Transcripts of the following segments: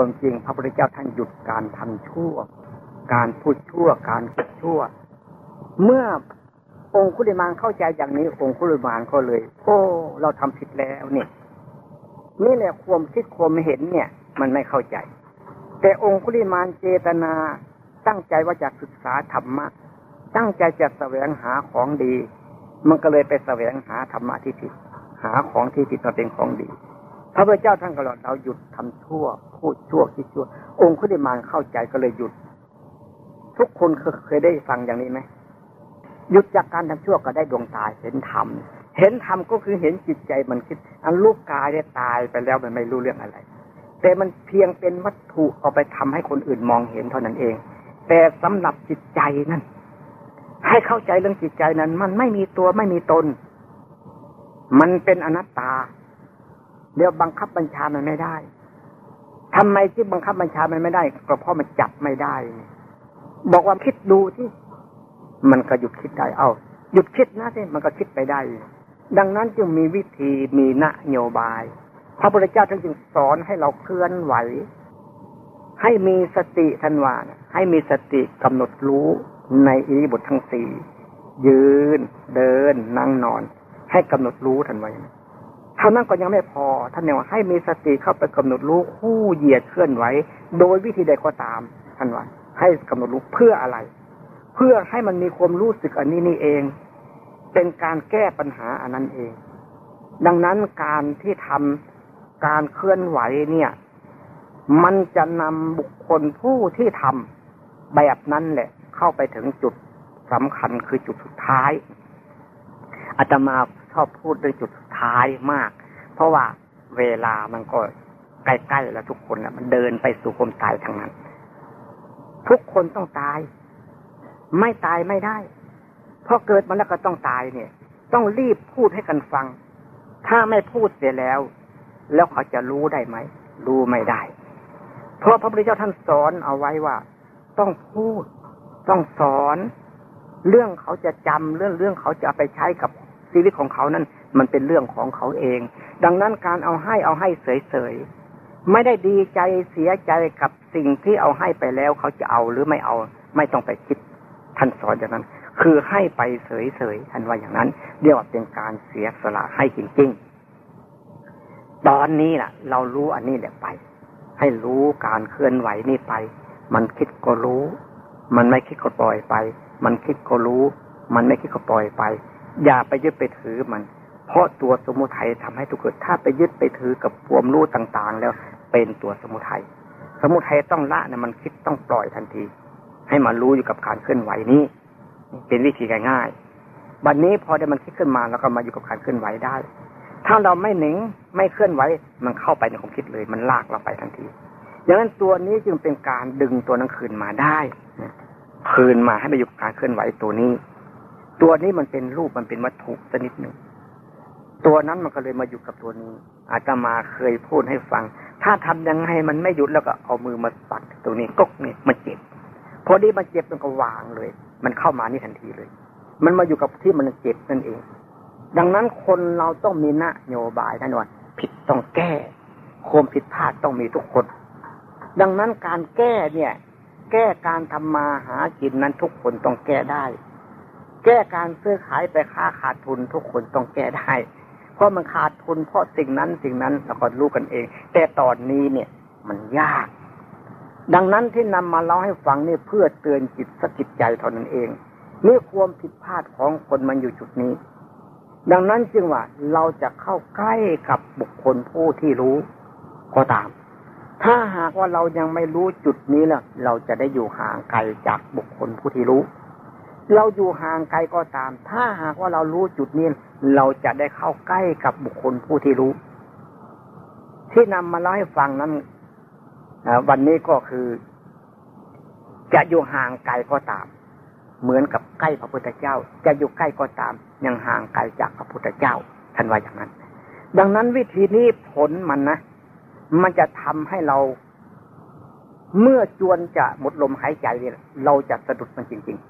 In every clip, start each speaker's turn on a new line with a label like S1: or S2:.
S1: ความจริงพระพุทธเจ้าท่านหยุดการทำชั่ว การพูดชั่ว การคิดชั่ว เมื่อองคุลิมานเข้าใจอย่างนี้ องคุลิมานก็เลย โอ้เราทำผิดแล้วเนี่ยนี่แหละความคิดความเห็นเนี่ย มันไม่เข้าใจ แต่องคุลิมานเจตนาตั้งใจว่าจะศึกษาธรรมะ ตั้งใจจะแสวงหาของดี มันก็เลยไปแสวงหาธรรมะที่ผิด หาของที่ผิดมาเป็นของดี พระพุทธเจ้าท่านก็เลยเราหยุดทำชั่ว พูดชั่วคิดชั่ว องคุลิมานเข้าใจก็เลยหยุด ทุกคนเคยได้ฟังอย่างนี้ไหมหยุดจากการทำชั่วก็ได้ดวงตาเห็นธรรมเห็นธรรมก็คือเห็นจิตใจมันคิด อันลูกกายได้ตายไปแล้วมันไม่รู้เรื่องอะไร แต่มันเพียงเป็นวัตถุเอาไปทำให้คนอื่นมองเห็นเท่านั้นเอง แต่สำหรับจิตใจนั้นให้เข้าใจเรื่องจิตใจนั้น มันไม่มีตัวไม่มีตน มันเป็นอนัตตา เดี๋ยวบังคับบัญชามันไม่ได้ ทำไมที่บังคับบัญชามันไม่ได้ก็เพราะมันจับไม่ได้ บอกว่าคิดดูที่มันก็หยุดคิดได้ เอา หยุดคิดนะสิมันก็คิดไปได้ ดังนั้นจึงมีวิธีมีนโยบาย พระพุทธเจ้าท่านจึงสอนให้เราเคลื่อนไหว ให้มีสติทันวานให้มีสติกำหนดรู้ในอิริบททั้งสี่ยืน เดิน นั่งนอน ให้กำหนดรู้ทันไว้ เท่านั้นก็ยังไม่พอท่านเนี่ยให้มีสติเข้าไปกำหนดรู้คู่เหยียดเคลื่อนไหวโดยวิธีใดก็ตามท่านว่าให้กำหนดรู้เพื่ออะไร เพื่อให้มันมีความรู้สึกอันนี้นี่เอง เป็นการแก้ปัญหาอันนั้นเอง ดังนั้นการที่ทำการเคลื่อนไหวเนี่ย มันจะนำบุคคลผู้ที่ทำแบบนั้นแหละ เข้าไปถึงจุดสำคัญคือจุดสุดท้ายอาตมา ชอบพูดเรื่องจุดสุดท้ายมาก เพราะว่าเวลามันก็ใกล้ๆแล้วทุกคนมันเดินไปสู่ความตายทางนั้น ทุกคนต้องตาย ไม่ตายไม่ได้เพราะเกิดมาแล้วก็ต้องตายเนี่ย ต้องรีบพูดให้กันฟัง ถ้าไม่พูดเสียแล้ว แล้วเขาจะรู้ได้ไหมรู้ไม่ได้ เพราะพระพุทธเจ้าท่านสอนเอาไว้ว่า ต้องพูด ต้องสอน เรื่องเขาจะจำเรื่องเรื่องเขาจะไปใช้กับ ชีวิตของเขานั้นมันเป็นเรื่องของเขาเอง ดังนั้นการเอาให้เอาให้เสยๆไม่ได้ดีใจเสียใจกับสิ่งที่เอาให้ไปแล้วเขาจะเอาหรือไม่เอาไม่ต้องไปคิดท่านสอนอย่างนั้น คือให้ไปเฉยๆท่านว่าอย่างนั้นเรียกว่าเป็นการเสียสละให้จริงๆ ตอนนี้ล่ะ เรารู้อันนี้แหละไป ให้รู้การเคลื่อนไหวนี่ไป มันคิดก็รู้ มันไม่คิดก็ปล่อยไป มันคิดก็รู้ มันไม่คิดก็ปล่อยไป อย่าไปยึดไปถือมัน เพราะตัวสมุทัยทำให้ทุกเกิด ถ้าไปยึดไปถือกับความรู้ต่างๆ แล้วเป็นตัวสมุทัย สมุทัยต้องละเนี่ยมันคิดต้องปล่อยทันที ให้มารู้อยู่กับการเคลื่อนไหวนี้ เป็นวิธีง่ายๆบัดนนี้พอได้มันคิดขึ้นมาแล้วก็มาอยู่กับการเคลื่อนไหวได้ ถ้าเราไม่หนิงไม่เคลื่อนไหวมันเข้าไปในความคิดเลย มันลากเราไปทันทีดังนั้นตัวนี้จึงเป็นการดึงตัวนั้นคืนมาได้คืนมาให้ไปอยู่กับการเคลื่อนไหวตัวนี้ ตัวนี้มันเป็นรูปมันเป็นวัตถุชนิดหนึ่ง ตัวนั้นมันก็เลยมาอยู่กับตัวนี้ อาจจะมาเคยพูดให้ฟัง ถ้าทำยังไงมันไม่หยุดแล้วก็เอามือมาปัดตัวนี้ก๊กนี่มาเจ็บพอดีมันเจ็บมันก็วางเลย มันเข้ามานี่ทันทีเลย มันมาอยู่กับที่มันเจ็บนั่นเอง ดังนั้นคนเราต้องมีนโยบายแน่นอนผิดต้องแก้ความผิดพลาดต้องมีทุกคน ดังนั้นการแก้เนี่ย แก้การทำมาหากินนั้นทุกคนต้องแก้ได้ แก้การซื้อขายไปค้าขาดทุนทุกคนต้องแก้ได้ เพราะมันขาดทุนเพราะสิ่งนั้นสิ่งนั้นเราก็รู้กันเอง แต่ตอนนี้เนี่ยมันยาก ดังนั้นที่นำมาเล่าให้ฟังนี่เพื่อเตือนจิตสกิดใจเท่านั้นเองนี่ความผิดพลาดของคนมันอยู่จุดนี้ ดังนั้นจึงว่าเราจะเข้าใกล้กับบุคคลผู้ที่รู้ก็ตาม ถ้าหากว่าเรายังไม่รู้จุดนี้ล่ะ เราจะได้อยู่ห่างไกลจากบุคคลผู้ที่รู้ เราอยู่ห่างไกลก็ตาม ถ้าหากว่าเรารู้จุดนี้ เราจะได้เข้าใกล้กับบุคคลผู้ที่รู้ ที่นำมาเล่าให้ฟังนั้นวันนี้ก็คือ จะอยู่ห่างไกลก็ตาม เหมือนกับใกล้พระพุทธเจ้า จะอยู่ใกล้ก็ตาม ยังห่างไกลจากพระพุทธเจ้าท่านว่าอย่างนั้น ดังนั้นวิธีนี้ผลมันนะมันจะทำให้เรา เมื่อจวนจะหมดลมหายใจเนี่ยเราจะสะดุดมันจริง ๆ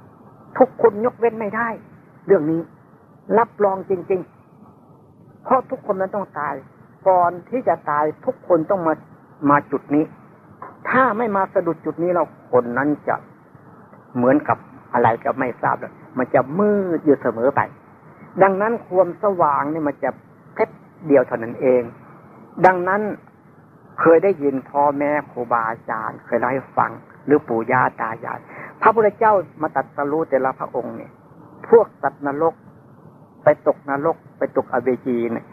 S1: ทุกคนยกเว้นไม่ได้ เรื่องนี้รับรองจริง ๆ เพราะทุกคนมันต้องตาย ก่อนที่จะตายทุกคนต้องมามาจุดนี้ ถ้าไม่มาสะดุดจุดนี้เราคนนั้นจะเหมือนกับอะไรก็ไม่ทราบเลยมันจะมืดอยู่เสมอไป ดังนั้นความสว่างนี่มันจะเพชรเดียวเท่านั้นเอง ดังนั้นเคยได้ยินพ่อแม่ครูบาอาจารย์ เคยเล่าให้ฟัง หรือปู่ย่าตายาย พระพุทธเจ้ามาตัดสรู้แต่ละพระองค์เนี่ย พวกสัตว์นรก ไปตกนรก ไปตกอเวจีเนี่ย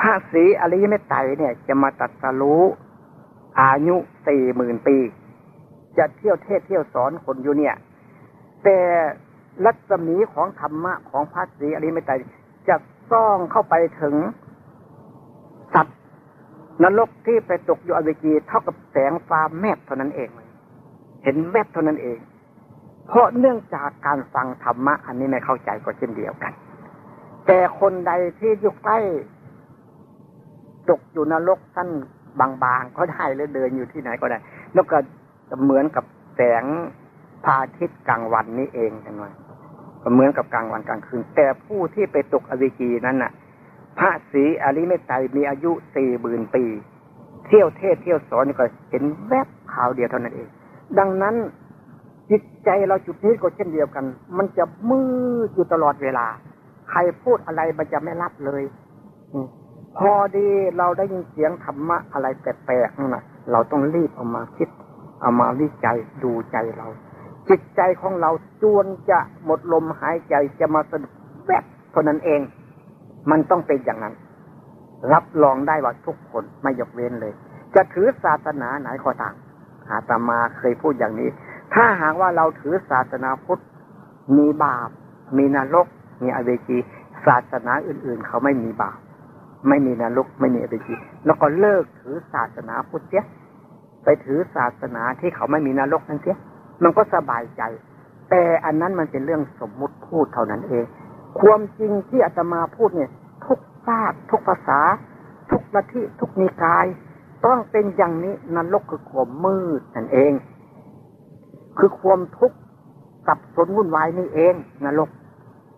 S1: พระศรีอริยเมตไตรเนี่ย จะมาตัดสรู้อายุสี่หมื่นปี จะเที่ยวเทศเที่ยวสอนคนอยู่เนี่ย แต่รัศมีของธรรมะของพระศรีอริยเมตไตรจะซ่องเข้าไปถึงสัตว์นรกที่ไปตกอยู่อเวจีเท่ากับแสงฟ้าแมบเท่านั้นเอง เห็นแมบเท่านั้นเอง เพราะเนื่องจากการฟังธรรมะ อันนี้ไม่เข้าใจก็เช่นเดียวกัน แต่คนใดที่อยู่ใกล้ตกอยู่นรกสั้นบางๆก็ได้หรือเดินอยู่ที่ไหนก็ได้แล้วก็เหมือนกับแสงพระอาทิตย์กลางวันนี้เองกันว่าก็เหมือนกับกลางวันกลางคืน แต่ผู้ที่ไปตกอวิจีนั้นน่ะ พระศรีอริเมตไตรมีอายุสี่หมื่นปี เที่ยวเทศเที่ยวสอนก็เห็นแวบข่าวเดียวเท่านั้นเอง ดังนั้น จิตใจเราจุดนี้ก็เช่นเดียวกัน มันจะมืดอยู่ตลอดเวลา ใครพูดอะไรมันจะไม่รับเลยพอดีเราได้ยินเสียงธรรมะอะไรแปลกๆนั่นนะเราต้องรีบเอามาคิด เอามาวิจัยดูใจเรา จิตใจของเราจวนจะหมดลมหายใจจะมาสะดุดแวบเท่านั้นเอง มันต้องเป็นอย่างนั้น รับรองได้ว่าทุกคนไม่ยกเว้นเลย จะถือศาสนาไหนก็ตามอาตมาเคยพูดอย่างนี้ ถ้าหากว่าเราถือศาสนาพุทธ มีบาป มีนรก มีอเวจี ศาสนาอื่น ๆ เขาไม่มีบาป ไม่มีนรก ไม่มีอเวจี แล้วก็เลิกถือศาสนาพุทธเสียไปถือศาสนาที่เขาไม่มีนรกนั่นเสียมันก็สบายใจ แต่อันนั้นมันเป็นเรื่องสมมุติพูดเท่านั้นเอง ความจริงที่อาตมาพูดเนี่ย ทุกชาติทุกภาษา ทุกละที่ทุกนิกาย ต้องเป็นอย่างนี้นรกคือความมืดนั่นเอง คือความทุกข์สับสนวุ่นวายนี่เองนรก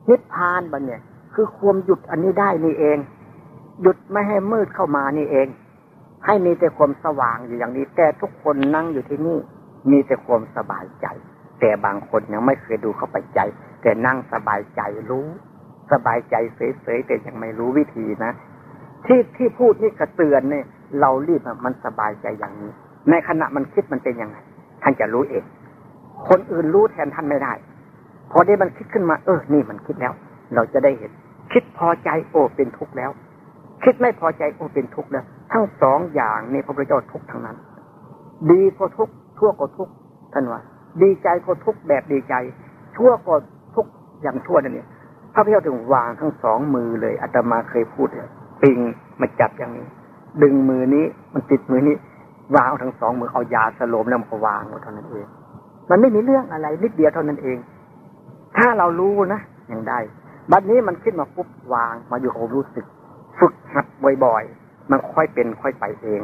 S1: นิพพานบันเนี่ย คือความหยุดอันนี้ได้นี่เอง หยุดไม่ให้มืดเข้ามานี่เอง ให้มีแต่ความสว่างอยู่อย่างนี้ แต่ทุกคนนั่งอยู่ที่นี่ มีแต่ความสบายใจ แต่บางคนยังไม่เคยดูเข้าไปใจ แต่นั่งสบายใจรู้ สบายใจเฉยๆแต่ยังไม่รู้วิธีนะที่ที่พูดนี่กระเตือนเนี่ย เรารีบมันสบายใจอย่างนี้ ในขณะมันคิดมันเป็นยังไงท่านจะรู้เอง คนอื่นรู้แทนท่านไม่ได้พอได้มันคิดขึ้นมา เออ นี่มันคิดแล้ว เราจะได้เห็น คิดพอใจโอ้เป็นทุกข์แล้ว คิดไม่พอใจโอ้เป็นทุกข์แล้ว ทั้งสองอย่างนี่พระพุทธเจ้าทุกข์ทั้งนั้น ดีก็ทุกข์ชั่วก็ทุกข์ท่านว่าดีใจก็ทุกข์แบบดีใจ ชั่วก็ทุกข์อย่างชั่วนั่นเนี่ยพระพุทธเจ้าถึงวางทั้งสองมือเลยอาตมาเคยพูดเลยปิงมาจับอย่างนี้ ดึงมือนี้มันติดมือนี้วางทั้งสองมือเอายาสลมแล้วมันก็วางเท่านั้นเอง มันไม่มีเรื่องอะไร นิดเดียวเท่านั้นเอง ถ้าเรารู้นะอย่างได้บัดนี้มันขึ้นมาปุ๊บวาง มาอยู่กับรู้สึก ฝึกหัดบ่อยๆมันค่อยเป็นค่อยไปเอง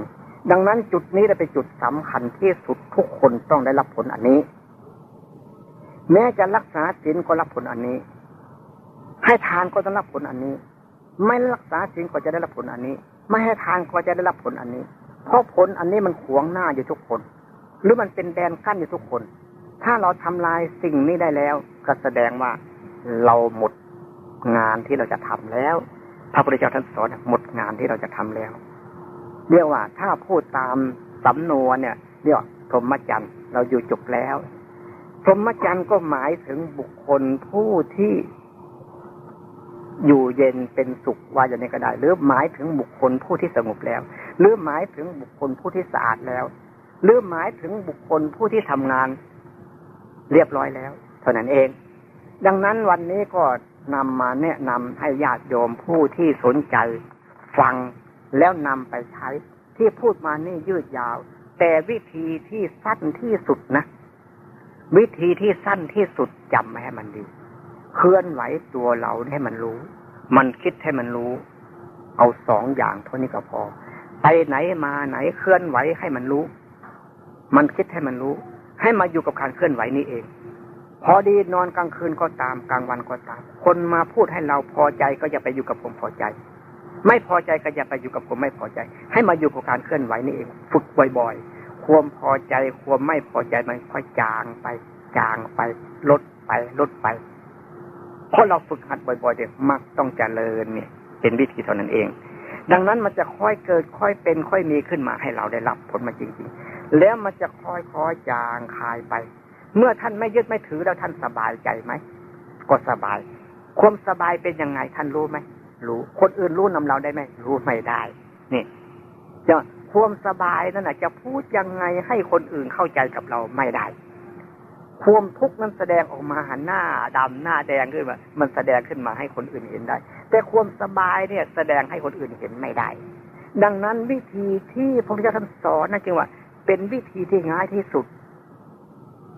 S1: ดังนั้นจุดนี้จะเป็นจุดสำคัญที่สุดทุกคนต้องได้รับผลอันนี้ แม้จะรักษาศีลก็รับผลอันนี้ ให้ทานก็ต้องรับผลอันนี้ ไม่รักษาศีลก็จะได้รับผลอันนี้ ไม่ให้ทานก็จะได้รับผลอันนี้ เพราะผลอันนี้มันขวงหน้าอยู่ทุกคน หรือมันเป็นแดนกั้นอยู่ทุกคน ถ้าเราทำลายสิ่งนี้ได้แล้ว ก็แสดงว่าเราหมดงานที่เราจะทำแล้ว พระพุทธเจ้าท่านสอนหมดงานที่เราจะทำแล้ว เรียกว่าถ้าพูดตามสำนวนเนี่ยเรียกพรหมจรรย์เราอยู่จบแล้วพรหมจรรย์ก็หมายถึงบุคคลผู้ที่อยู่เย็นเป็นสุขว่าอย่างนี้ก็ได้ หรือหมายถึงบุคคลผู้ที่สงบแล้ว หรือหมายถึงบุคคลผู้ที่สะอาดแล้ว หรือหมายถึงบุคคลผู้ที่ทำงาน เรียบร้อยแล้ว เท่านั้นเอง ดังนั้นวันนี้ก็นำมาแนะนำให้ญาติโยมผู้ที่สนใจฟังแล้วนำไปใช้ ที่พูดมานี่ยืดยาว แต่วิธีที่สั้นที่สุดนะ วิธีที่สั้นที่สุดจำให้มันดี เคลื่อนไหวตัวเราให้มันรู้ มันคิดให้มันรู้ เอาสองอย่างเท่านี้ก็พอ ไปไหนมาไหนเคลื่อนไหวให้มันรู้ มันคิดให้มันรู้ ให้มาอยู่กับการเคลื่อนไหวนี้เอง พอดีนอนกลางคืนก็ตามกลางวันก็ตาม คนมาพูดให้เราพอใจก็อย่าไปอยู่กับผมพอใจ ไม่พอใจก็อย่าไปอยู่กับผมไม่พอใจ ให้มาอยู่กับการเคลื่อนไหวนี่เอง ฝึกบ่อยๆความพอใจความไม่พอใจมันค่อยจางไปจางไป ลดไปลดไปเพราะเราฝึกหัดบ่อยๆเด็กมักต้องเจริญเนี่ย เป็นวิธีเท่านั้นเอง ดังนั้นมันจะค่อยเกิดค่อยเป็นค่อยมีขึ้นมาให้เราได้รับผลมาจริง ๆ แล้วมันจะค่อยๆจางคายไป เมื่อท่านไม่ยึดไม่ถือแล้วท่านสบายใจไหมก็สบาย ความสบายเป็นยังไงท่านรู้ไหมรู้ คนอื่นรู้นำเราได้ไหมรู้ไม่ได้ นี่จะความสบายนั่นแหะจะพูดยังไงให้คนอื่นเข้าใจกับเราไม่ได้ ความทุกข์นั้นแสดงออกมาหนหน้าดำหน้าแดงขึ้นมามันแสดงขึ้นมาให้คนอื่นเห็นได้ แต่ความสบายเนี่ยแสดงให้คนอื่นเห็นไม่ได้ ดังนั้นวิธีที่พระพุทธเจ้าท่านสอนนั่นจึงว่า เป็นวิธีที่ง่ายที่สุด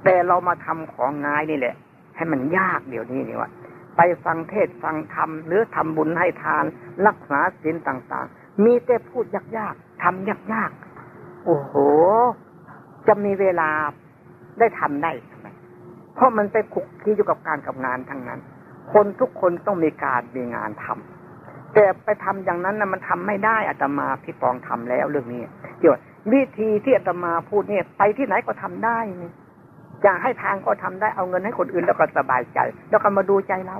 S1: แต่เรามาทำของง่ายนี่แหละ ให้มันยากเดี๋ยวนี้นี่ว่าไปฟังเทศฟังธรรมหรือทำบุญให้ทาน รักษาศีลต่าง ๆ มีแต่พูดยากๆทำยากๆโอ้โห จะมีเวลาได้ทำได้ทำไมเพราะมันไปคุกคีอยู่กับการกับงานทั้งนั้น คนทุกคนต้องมีการมีงานทำแต่ไปทำอย่างนั้นนะมันทำไม่ได้อาตมาพี่ปองทำแล้วเรื่องนี้เกี่ยว วิธีที่อาตมาพูดเนี่ย ไปที่ไหนก็ทำได้นี่จะให้ทางก็ทำได้เอาเงินให้คนอื่นแล้วก็สบายใจ แล้วก็มาดูใจเรา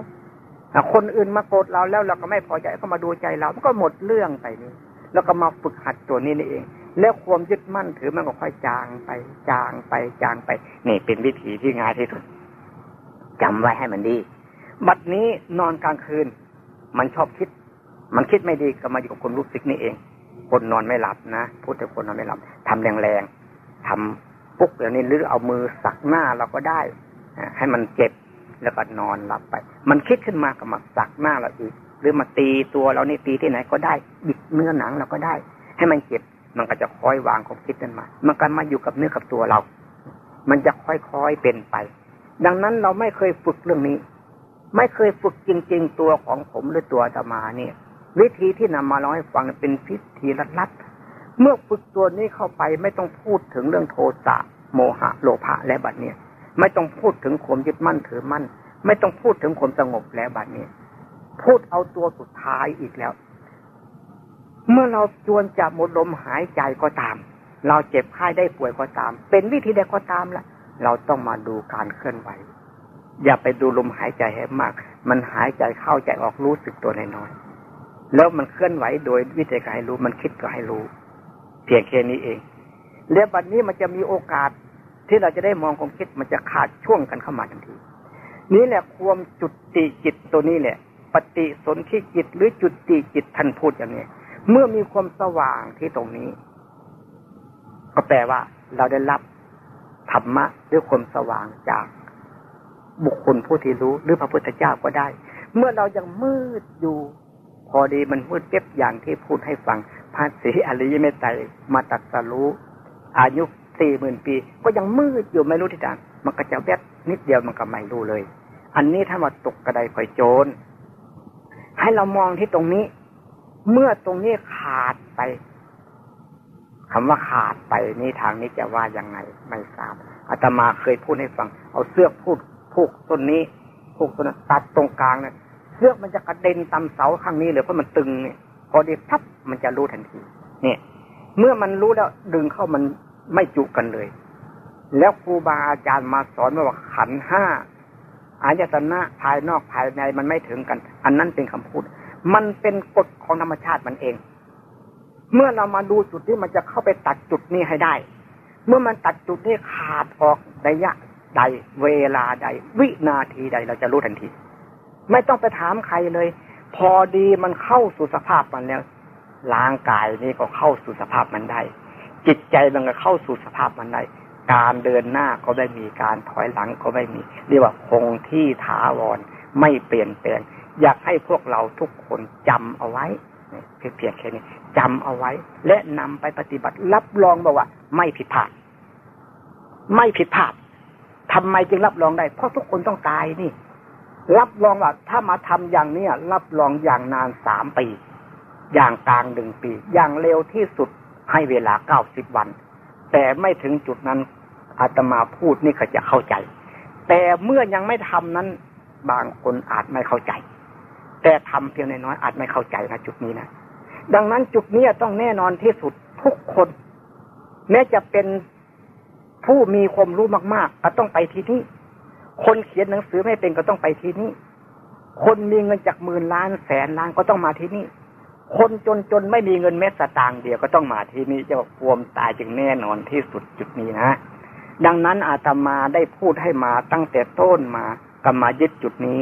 S1: คนอื่นมาโกรธเราแล้วเราก็ไม่พอใจก็มาดูใจเรามันก็หมดเรื่องไปนี่แล้วก็มาฝึกหัดตัวนี้นี่เอง แล้วความยึดมั่นถือมันก็ค่อยจางไป จางไปจางไป นี่เป็นวิธีที่ง่ายที่สุดจำไว้ให้มันดี บัดนี้นอนกลางคืน มันชอบคิด มันคิดไม่ดีก็มาอยู่กับคนรู้สึกนี่เอง คนนอนไม่หลับนะพูดแต่คนนอนไม่หลับทำแรงๆทำปุ๊กอย่างนี้หรือเอามือสักหน้าเราก็ได้ให้มันเจ็บแล้วก็นอนหลับไป มันคิดขึ้นมาก็มาสักหน้าเราอีก หรือมาตีตัวเรานี่ตีที่ไหนก็ได้บิดเนื้อหนังเราก็ได้ ให้มันเจ็บมันก็จะค่อยวางความคิดนั้นมา มันก็มาอยู่กับเนื้อกับตัวเรา มันจะค่อยๆเป็นไป ดังนั้นเราไม่เคยฝึกเรื่องนี้ ไม่เคยฝึกจริง ๆ ตัวของผมหรือตัวธรรมาเนี่ย วิธีที่นำมาเล่าให้ฟังเป็นพิธีลัดๆเมื่อฝึกตัวนี้เข้าไปไม่ต้องพูดถึงเรื่องโทสะโมหะโลภะและบัดเนี่ยไม่ต้องพูดถึงความยึดมั่นถือมั่น ไม่ต้องพูดถึงความสงบแล้วบัดนี้พูดเอาตัวสุดท้ายอีกแล้ว เมื่อเราจวนจะหมดลมหายใจก็ตาม เราเจ็บไข้ได้ป่วยก็ตาม เป็นวิธีใดก็ตามละเราต้องมาดูการเคลื่อนไหวอย่าไปดูลมหายใจให้มาก มันหายใจเข้าใจออกรู้สึกตัวน้อยๆ แล้วมันเคลื่อนไหวโดยวิธีการให้รู้ มันคิดก็ให้รู้ เพียงแค่นี้เองแล้วบัดนี้มันจะมีโอกาสที่เราจะได้มองความคิดมันจะขาดช่วงกันเข้ามาทันที นี่แหละความจุดติจิตตัวนี้แหละ ปฏิสนธิจิตหรือจุดติจิตท่านพูดอย่างนี้ เมื่อมีความสว่างที่ตรงนี้ ก็แปลว่า เราได้รับธรรมะด้วยความสว่างจากบุคคลผู้ที่รู้หรือพระพุทธเจ้าก็ได้ เมื่อเรายังมืดอยู่ พอดีมันมืดเก็บอย่างที่พูดให้ฟังพระศรีอริยเมตไตรมาตัดสรู้อายุสี่หมื่นปี ก็ยังมืดอยู่ไม่รู้ที่ไหนมันก็จะแวบนิดเดียวมันก็ไม่รู้เลย อันนี้ถ้าว่าตกกระไดคอยโจร ให้เรามองที่ตรงนี้ เมื่อตรงนี้ขาดไปคำว่าขาดไปนี่ทางนี้จะว่ายังไงไม่ทราบอาตมาเคยพูดให้ฟัง เอาเสื้อพูดผูกต้นนี้ผูกต้นตัดตรงกลางเนี่ย เสื้อมันจะกระเด็นตำเสาข้างนี้เลยเพราะมันตึงเนี่ยพอดีพับมันจะรู้ทันที เนี่ย เมื่อมันรู้แล้วดึงเข้ามันไม่จุกันเลย แล้วครูบาอาจารย์มาสอนว่าขันห้าอายตนะภายนอกภายในมันไม่ถึงกัน อันนั้นเป็นคำพูด มันเป็นกฎของธรรมชาติมันเอง เมื่อเรามาดูจุดที่มันจะเข้าไปตัดจุดนี้ให้ได้ เมื่อมันตัดจุดนี้ขาดออกระยะใดเวลาใด วินาทีใดเราจะรู้ทันที ไม่ต้องไปถามใครเลย พอดีมันเข้าสู่สภาพมันแล้วร่างกายนี้ก็เข้าสู่สภาพมันได้ จิตใจมันก็เข้าสู่สภาพมันได้ การเดินหน้าก็ไม่มีการถอยหลังก็ไม่มี เรียกว่าคงที่ถาวรไม่เปลี่ยนแปลง อยากให้พวกเราทุกคนจำเอาไว้เพียงแค่นี้จำเอาไว้ และนำไปปฏิบัติรับรองบอกว่า ไม่ผิดพลาด ไม่ผิดพลาดทำไมจึงรับรองได้ เพราะทุกคนต้องตายนี่ รับรองว่าถ้ามาทำอย่างเนี้ยรับรองอย่างนานสามปี อย่างกลางหนึ่งปี อย่างเร็วที่สุดให้เวลาเก้าสิบวัน แต่ไม่ถึงจุดนั้นอาตมาพูดนี่เขาจะเข้าใจ แต่เมื่อยังไม่ทำนั้น บางคนอาจไม่เข้าใจ แต่ทำเพียงน้อยอาจไม่เข้าใจนะจุดนี้นะดังนั้นจุดนี้ต้องแน่นอนที่สุดทุกคน แม้จะเป็นผู้มีความรู้มาก ๆ ก็ต้องไปที่นี่ คนเขียนหนังสือไม่เป็นก็ต้องไปที่นี่ คนมีเงินจากหมื่นล้านแสนล้านก็ต้องมาที่นี่ คนจนจนไม่มีเงินแม้สตางค์เดียวก็ต้องมาที่นี่จะควมตายจึงแน่นอนที่สุดจุดนี้นะ ดังนั้นอาตมาได้พูดให้มาตั้งแต่ต้นมาก็มายึดจุดนี้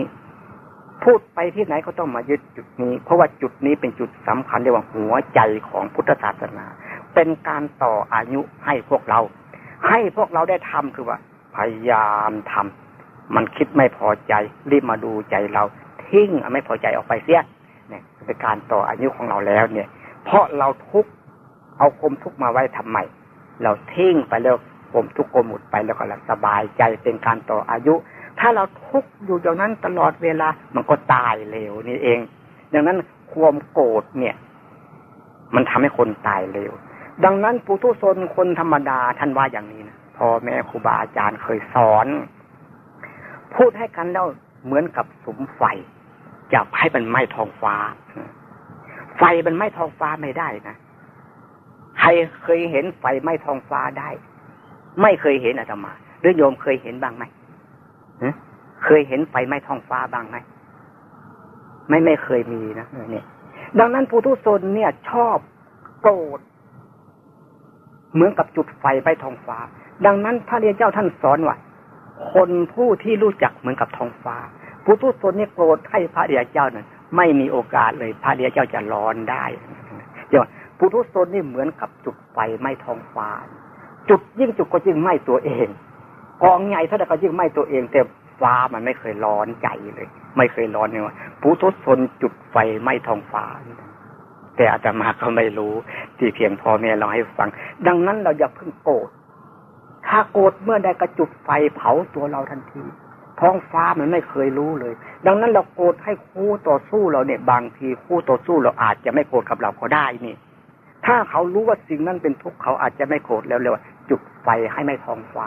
S1: พูดไปที่ไหนก็ต้องมายึดจุดนี้ เพราะว่าจุดนี้เป็นจุดสำคัญเรียกว่าหัวใจของพุทธศาสนา เป็นการต่ออายุให้พวกเรา ให้พวกเราได้ทำคือว่า พยายามทำ มันคิดไม่พอใจ รีบมาดูใจเรา ทิ้งไม่พอใจออกไปเสียเนี่ยเป็นการต่ออายุของเราแล้วเนี่ย เพราะเราทุกเอาคมทุกมาไว้ทำไมเราทิ้งไปแล้วคมทุกโกหมดไปแล้วก็สบายใจเป็นการต่ออายุ ถ้าเราทุกอยู่อย่างนั้นตลอดเวลา มันก็ตายเร็วนี่เอง ดังนั้นความโกรธเนี่ย มันทำให้คนตายเร็ว ดังนั้นปุถุชนคนธรรมดาท่านว่าอย่างนี้นะพ่อแม่ครูบาอาจารย์เคยสอน พูดให้กันแล้วเหมือนกับสมไฟจะให้มันไหม้ทองฟ้า ไฟมันไหม้ทองฟ้าไม่ได้นะใครเคยเห็นไฟไหม้ทองฟ้าได้ ไม่เคยเห็นอาตมาหรือโยมเคยเห็นบ้างไหมเคยเห็นไฟไหม้ทองฟ้าบ้างไหมไม่ไม่เคยมีนะเนี่ย ดังนั้นปุถุชนเนี่ย ชอบโกรธเหมือนกับจุดไฟไปท้องฟ้า ดังนั้นพระเรียนเจ้าท่านสอนว่า คนผู้ที่รู้จักเหมือนกับทองฟ้าปุถุชนเนี่ยโกรธให้พระเรียเจ้านั้นไม่มีโอกาสเลยพระเรียเจ้าจะร้อนได้เดี๋ยวปุถุชนนี่เหมือนกับจุดไฟไหม้ทองฟ้า จุดยิ่งจุดก็ยิ่งไหม้ตัวเองกองใหญ่เท่าไหร่ก็ยิ่งไหม้ตัวเองแต่ฟ้ามันไม่เคยร้อนใจเลย ไม่เคยร้อนเนี่ยผู้ทุชนจุดไฟไหม้ทองฟ้าแต่อาตมาก็ไม่รู้ ที่เพียงพอแม่เราให้ฟัง ดังนั้นเราอย่าเพิ่งโกรธ ถ้าโกรธเมื่อใดก็จุดไฟเผาตัวเราทันที ท้องฟ้ามันไม่เคยรู้เลย ดังนั้นเราโกรธให้คู่ต่อสู้เราเนี่ย บางทีคู่ต่อสู้เราอาจจะไม่โกรธกับเราก็ได้นี่ ถ้าเขารู้ว่าสิ่งนั้นเป็นทุกข์เขาอาจจะไม่โกรธแล้วเลยว่าจุดไฟให้ไม่ท้องฟ้า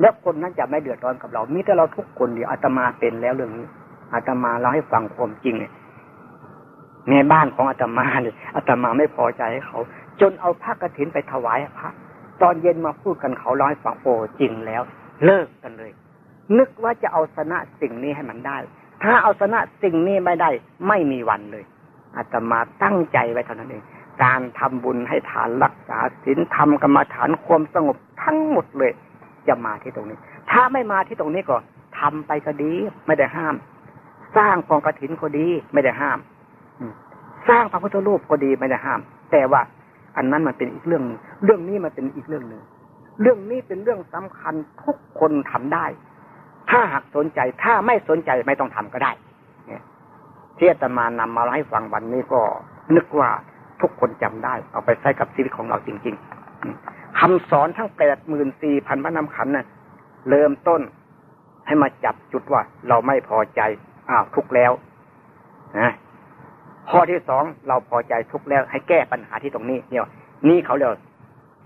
S1: แล้วคนนั้นจะไม่เดือดร้อนกับเรา มีแต่เราทุกคนเดียวอาตมาเป็นแล้วเรื่องนี้อาตมาเราให้ฟังความจริงเนี่ยในบ้านของอาตมาเนี่ยอาตมาไม่พอใจให้เขา จนเอาผ้ากรถินไปถวายพระ ตอนเย็นมาพูดกันเขาร้อยฟังโอ้จริงแล้ว เลิกกันเลย นึกว่าจะเอาชนะสิ่งนี้ให้มันได้ ถ้าเอาชนะสิ่งนี้ไม่ได้ ไม่มีวันเลยอาตมาตั้งใจไว้เท่านั้นเอง การทำบุญให้ฐานรักษาศีลทำกรรมฐานความสงบทั้งหมดเลย จะมาที่ตรงนี้ ถ้าไม่มาที่ตรงนี้ก็ทำไปก็ดี ไม่ได้ห้าม สร้างกองกระถินก็ดี ไม่ได้ห้ามสร้างพระพุทธรูปก็ดีไม่ได้ห้าม แต่ว่าอันนั้นมันเป็นอีกเรื่อง เรื่องนี้มันเป็นอีกเรื่องหนึ่ง เรื่องนี้เป็นเรื่องสำคัญทุกคนทำได้ ถ้าหากสนใจ ถ้าไม่สนใจไม่ต้องทำก็ได้เนี่ยที่อาตมานำมาให้ฟังวันนี้ก็นึกว่าทุกคนจำได้ เอาไปใช้กับชีวิตของเราจริง ๆคำสอนทั้งแปดหมื่นสี่พันพระนำขันนะ่ะเริ่มต้นให้มาจับจุดว่าเราไม่พอใจอ้าวทุกแล้วนะข้อที่สองเราพอใจทุกแล้วให้แก้ปัญหาที่ตรงนี้เนี่ยนี่เขาเรียก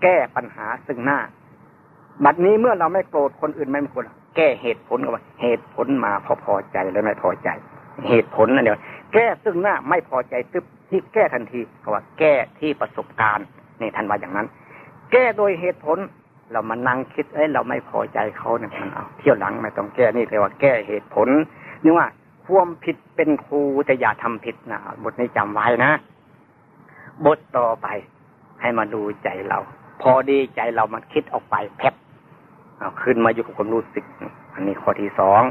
S1: แก้ปัญหาซึ่งหน้า บัดนี้เมื่อเราไม่โกรธคนอื่นไม่โกรธแก้เหตุผลกันว่าเหตุผลมาพอพอใจแล้วไม่พอใจ เหตุผลนั่นเดียวแก้ซึ่งหน้าไม่พอใจตึ๊บที่แก้ทันทีเขาว่า แก้ที่ประสบการณ์นี่ท่านว่าอย่างนั้น แก้โดยเหตุผลเรามานั่งคิดเอ้ยเราไม่พอใจเขาเนี่ยมันเอาเที่ยวหลังไม่ต้องแก้นี่เรียกว่าแก้เหตุผลนี่ว่าความผิดเป็นครูแต่อย่าทำผิดนะบทนี้จำไว้นะ บทต่อไปให้มาดูใจเรา พอดีใจเรามันคิดออกไปแพบเอาขึ้นมาอยู่กับความรู้สึก อันนี้ข้อที่สอง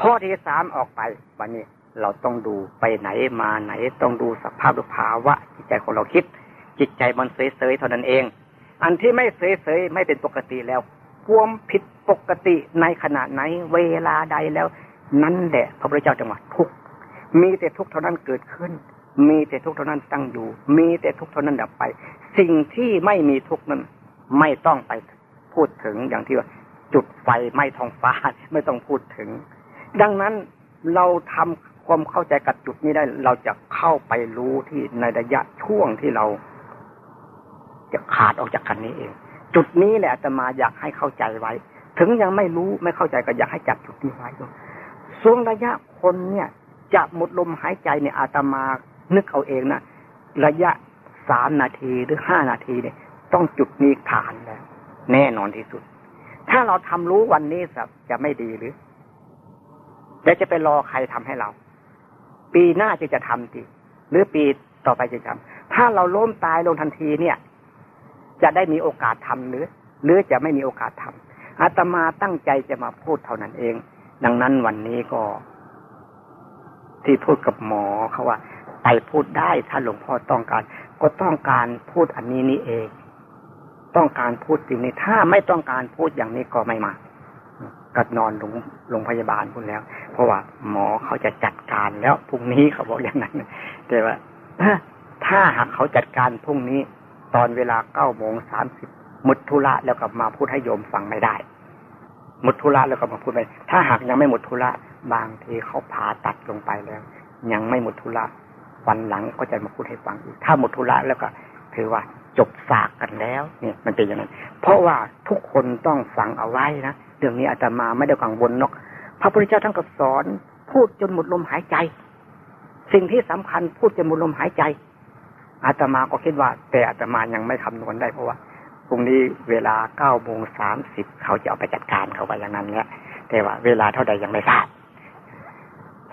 S1: ข้อที่สามออกไปวันนี้เราต้องดูไปไหนมาไหนต้องดูสภาพหรือภาวะจิตใจของเราคิด จิตใจมันเฉยๆเท่านั้นเอง อันที่ไม่เสยๆไม่เป็นปกติแล้วความผิดปกติในขณะไหนเวลาใดแล้ว นั่นแหละพระพุทธเจ้าจังหวัดทุกมีแต่ทุกเท่านั้นเกิดขึ้น มีแต่ทุกข์เท่านั้นตั้งอยู่ มีแต่ทุกข์เท่านั้นดับไป สิ่งที่ไม่มีทุกข์นั้น ไม่ต้องไปพูดถึงอย่างที่ว่า จุดไฟไม่ทองฟ้าไม่ต้องพูดถึง ดังนั้นเราทำความเข้าใจกับจุดนี้ได้ เราจะเข้าไปรู้ที่ในระยะช่วงที่เรา จะขาดออกจากกันนี้เอง จุดนี้แหละอาตมาอยากให้เข้าใจไว้ ถึงยังไม่รู้ไม่เข้าใจก็อยากให้จับจุดนี้ไว้ด้วยช่วงระยะคนเนี่ยจะหมดลมหายใจเนี่ยอาตมา นึกเอาเองนะระยะสามนาทีหรือห้านาทีเนี่ย ต้องจุดนี้ผ่านแล้วแน่นอนที่สุด ถ้าเราทำรู้วันนี้จะไม่ดีหรือแล้วจะไปรอใครทำให้เรา ปีหน้าจะจะทำดีหรือปีต่อไปจะทำถ้าเราล้มตายลงทันทีเนี่ย จะได้มีโอกาสทำหรือ หรือจะไม่มีโอกาสทำอาตมาตั้งใจจะมาพูดเท่านั้นเอง ดังนั้นวันนี้ก็ ที่พูดกับหมอเขาว่า ไปพูดได้ถ้าหลวงพ่อต้องการ ก็ต้องการพูดอันนี้นี่เอง ต้องการพูดสิ่งนี้ถ้าไม่ต้องการพูดอย่างนี้ก็ไม่มาก็นอนโรงพยาบาลคุณแล้ว เพราะว่าหมอเขาจะจัดการแล้วพรุ่งนี้เขาบอกอย่างนั้นแต่ว่าถ้าหากเขาจัดการพรุ่งนี้ ตอนเวลาเก้าโมงสามสิบมุดธุระแล้วก็มาพูดให้โยมฟังไม่ได้มุดธุระแล้วก็มาพูดไปถ้าหากยังไม่หมดธุระบางทีเขาผ่าตัดลงไปแล้ว ยังไม่หมดธุระ วันหลังก็จะมาพูดให้ฟังอีกถ้าหมดธุระแล้วก็ถือว่าจบสากกันแล้วเนี่ยมันเป็นอย่างนั้น เพราะว่าทุกคนต้องฟังเอาไว้นะเรื่องนี้อาตมาไม่ได้กังวลนกพระพุทธเจ้าท่านก็สอน พูดจนหมดลมหายใจ สิ่งที่สำคัญพูดจนหมดลมหายใจ อาตมาก็คิดว่า แต่อาตมายังไม่คำนวณได้เพราะว่าพรุ่งนี้เวลาเก้าโมงสามสิบเขาจะเอาไปจัดการเขาไปอย่างนั้นแล้วแต่ว่าเวลาเท่าใดยังไม่ทราบ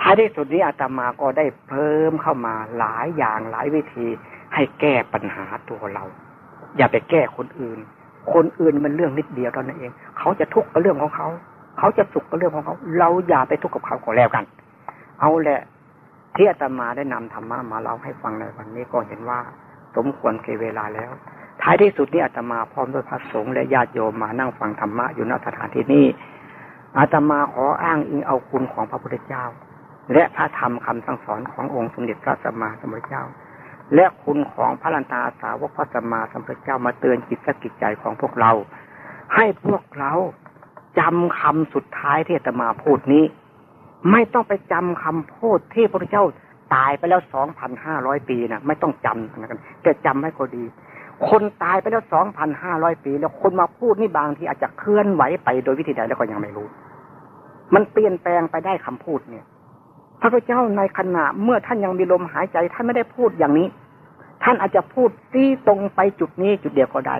S1: ท้ายที่สุดนี้อาตมาก็ได้เพิ่มเข้ามาหลายอย่างหลายวิธีให้แก้ปัญหาตัวเรา อย่าไปแก้คนอื่น คนอื่นมันเรื่องนิดเดียวเท่านั้นเอง เขาจะทุกข์กับเรื่องของเขา เขาจะสุขกับเรื่องของเขา เราอย่าไปทุกข์กับเขาก็แล้วกัน เอาแหละที่อาตมาได้นำธรรมะมาเล่าให้ฟังในวันนี้ก็เห็นว่า สมควรเกเวลาแล้ว ท้ายที่สุดนี้อาตมาพร้อมด้วยพระสงฆ์และญาติโยมมานั่งฟังธรรมะอยู่ณสถานที่นี้อาตมาขออ้างอิงเอาคุณของพระพุทธเจ้า และพระธรรมคำสั่งสอนขององค์สมเด็จพระสัมมาสัมพุทธเจ้า และคุณของพระลันตาสาวกพระสัมมาสัมพุทธเจ้ามาเตือนจิตสกิจใจของพวกเรา ให้พวกเราจำคำสุดท้ายที่ตมาพูดนี้ ไม่ต้องไปจำคำพูดที่พระเจ้าตายไปแล้วสองพันห้าร้อยปีนะไม่ต้องจำนะกันแต่จำให้ก็ดี คนตายไปแล้วสองพันห้าร้อยปี แล้วคนมาพูดนี่บางทีอาจจะเคลื่อนไหวไปโดยวิธีใดแล้วก็ยังไม่รู้ มันเปลี่ยนแปลงไปได้คำพูดเนี่ย พระพุทธเจ้าในขณะเมื่อท่านยังมีลมหายใจ ท่านไม่ได้พูดอย่างนี้ ท่านอาจจะพูดที่ตรงไปจุดนี้จุดเดียวก็ได้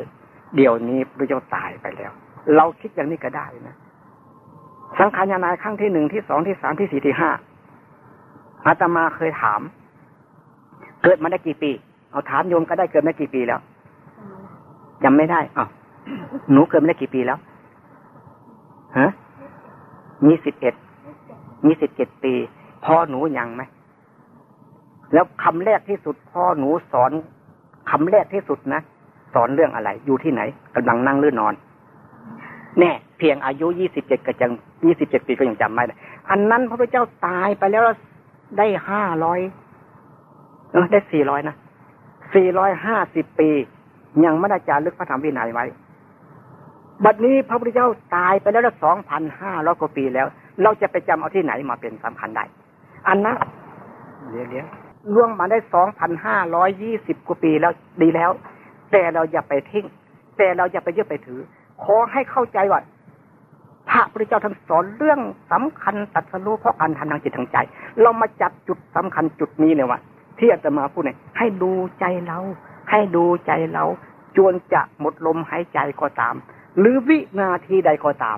S1: เดี๋ยวนี้พระเจ้าตายไปแล้ว เราคิดอย่างนี้ก็ได้นะสังขารนายครั้งที่หนึ่งที่สองที่สามที่สี่ที่ห้าอาตมาเคยถาม เกิดมาได้กี่ปี เอาถามโยมก็ได้เกิดมากี่ปีแล้วจำไม่ได้อ้าวหนูเกิดมาได้กี่ปีแล้วฮะมีสิบเอ็ดมีสิบเจ็ดปี พ่อหนูยังไหมแล้วคำแรกที่สุดพ่อหนูสอนคำแรกที่สุดนะสอนเรื่องอะไร อยู่ที่ไหนกำลังนั่งหรือนอน แน่เพียงอายุยี่สิบเจ็ดก็ยังยี่สิบเจ็ดปีก็ยังจำไม่ได้อันนั้นพระพุทธเจ้าตายไปแล้วได้ห้าร้อยได้สี่ร้อยนะสี่ร้อยห้าสิบปี ยังไม่ได้จารึกพระธรรมวินัยไว้ บัดนี้พระพุทธเจ้าตายไปแล้วสองพันห้าร้อยกว่าปีแล้ว เราจะไปจำเอาที่ไหนมาเป็นสำคัญได้ อันนะเดี๋ยวเดี๋ยวล่วงมาได้สองพันห้าร้อยยี่สิบกว่าปีแล้วดีแล้ว แต่เราอย่าไปทิ้งแต่เราอย่าไปยึดไปถือ ขอให้เข้าใจว่าพระพุทธเจ้าท่านสอนเรื่องสำคัญตัดสู้เพราะการทำทางจิตทางใจ เรามาจับจุดสำคัญจุดนี้เนี่ยว่าที่อาตมาพูดเนี่ยให้ดูใจเรา ให้ดูใจเรา จวนจะหมดลมหายใจก็ตาม หรือวินาทีใดก็ตาม